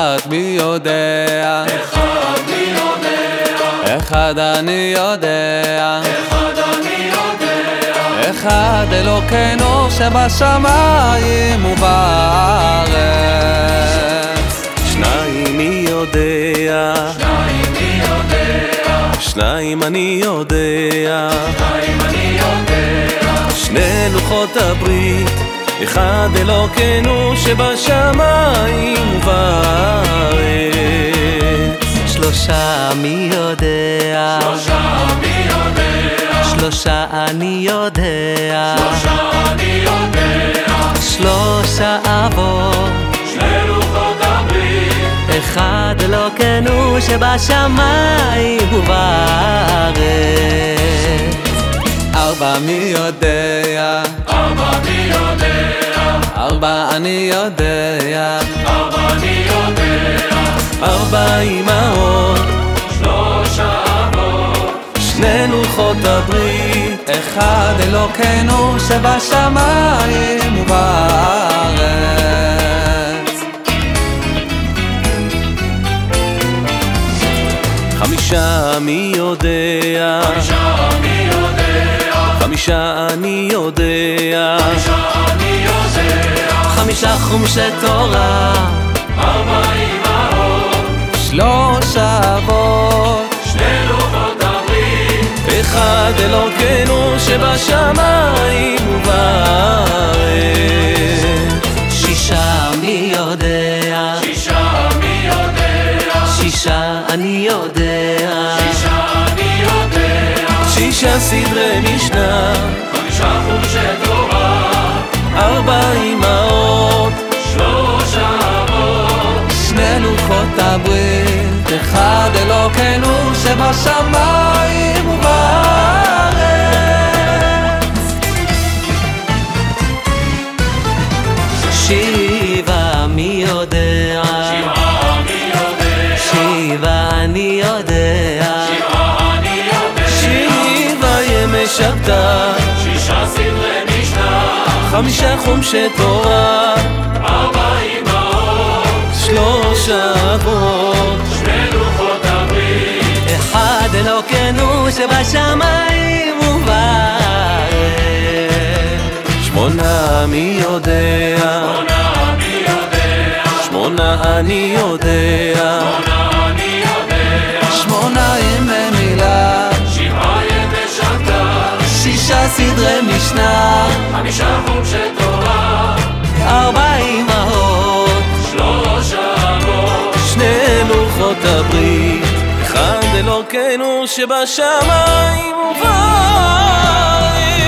אחד מי יודע? אחד מי יודע, אחד אני יודע? אחד אני יודע, אחד אלוקינו שבשמיים ובארץ. שניים מי יודע, שניים מי יודע, שניים אני יודע, שניים אני יודע, שני לוחות הברית, אחד אלוקינו שבשמיים שלושה מי יודע, שלושה מי יודע, שלושה אני יודע, שלושה אני יודע, שלושה אבות, שני לוחות הברית, אחד אלוקינו שבשמיים ובארץ. ארבע מי יודע ארבע מי יודע, ארבע אני יודע ארבע אני יודע, ארבע אמהות, אחד אלוקינו שבשמיים ובארץ. חמישה מי יודע, חמישה אני יודע, חמישה אני יודע, חמישה אני יודע, חמישה חומשי תורה, ארבע אמהות, שלושה אבות. שני לוחות הברית, אחד אלוקינו שבשמיים ובארץ. שישה מי יודע, שישה מי יודע, שישה אני יודע, שישה אני יודע, שישה סדרי משנה, חמישה חומשי תורה, ארבע אמהות, שלושה אבות, שני לוחות הברית אחד אלוקינו שבשמיים ובארץ שבעה מי יודע, שבעה מי יודע, שבעה אני יודע, שבעה אני יודע, שבעה ימי שבתא, שישה סדרי משנה, חמישה חומשי תורה, ארבע אמהות, שלושה אבות, שני לוחות הברית, אחד אלוקינו שבשמיים ובארץ. שמונה מי יודע, שמונה אני יודע, שמונה ימי מילה. שבעה ימי שבתא, שישה סדרי משנה. חמישה חומשי תורה, ארבע אמהות, שלושה אבות, שני לוחות הברית, אחד אלוקינו שבשמיים ובארץ.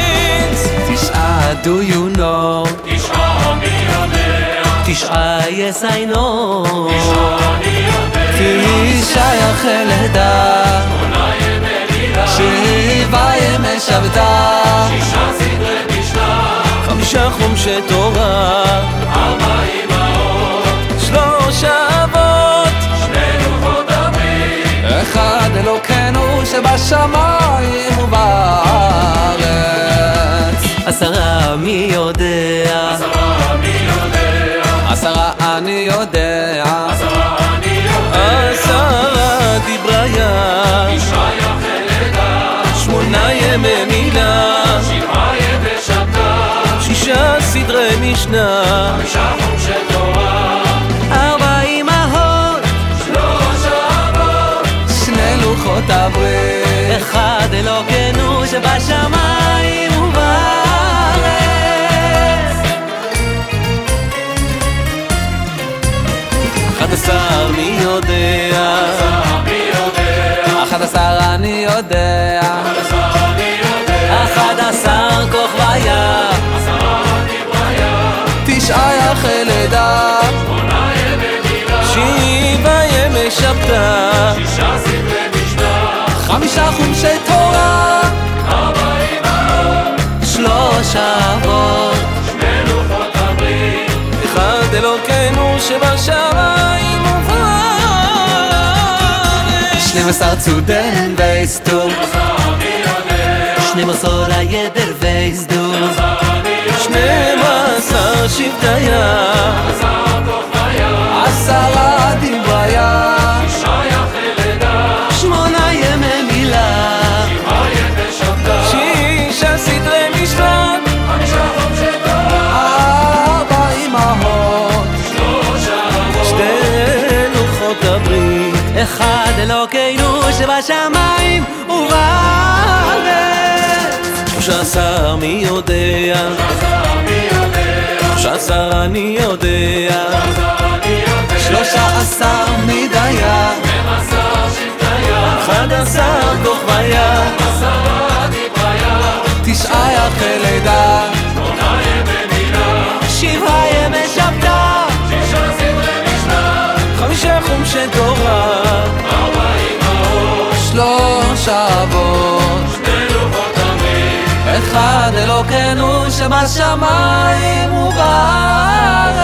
Do you know? תשעה מי יודע, תשעה יסיינו, תשעה אני יודע, כי שייך לידה. עונה ימי מילה, שבעה ימי שבתא שישה סדרי משנה, חמישה חומשי תורה, שבשמיים ובארץ. עשרה מי יודע, עשרה מי יודע, עשרה אני יודע. עשרה אני יודע, תשעה יחלדה, שמונה ימי מילה, שבעה שבתא, שישה סדרי משנה, חמישה חומשי תורה, ארבע שלושה אבות, שני לוחות אחד אלוקינו שבשמיים אני יודע. אני יודע, אחד עשר כוכביה, עשרה דבריה, תשעה ימי מילה, שבעה ימי משנה, חמישה חומשי תורה. ארבע שלושה אבות, שני לוחות הברית, אחד אלוקינו שבשמיים ובארץ. שנים עשר צודן ואיסטור עשרה מי יודע, שנים עשר הידר וייסדור, אלוקינו שבשמיים ובארץ. שלושה עשר מי יודע? שלושה עשר אני יודע אחד אלוקינו שבשמיים ובארץ.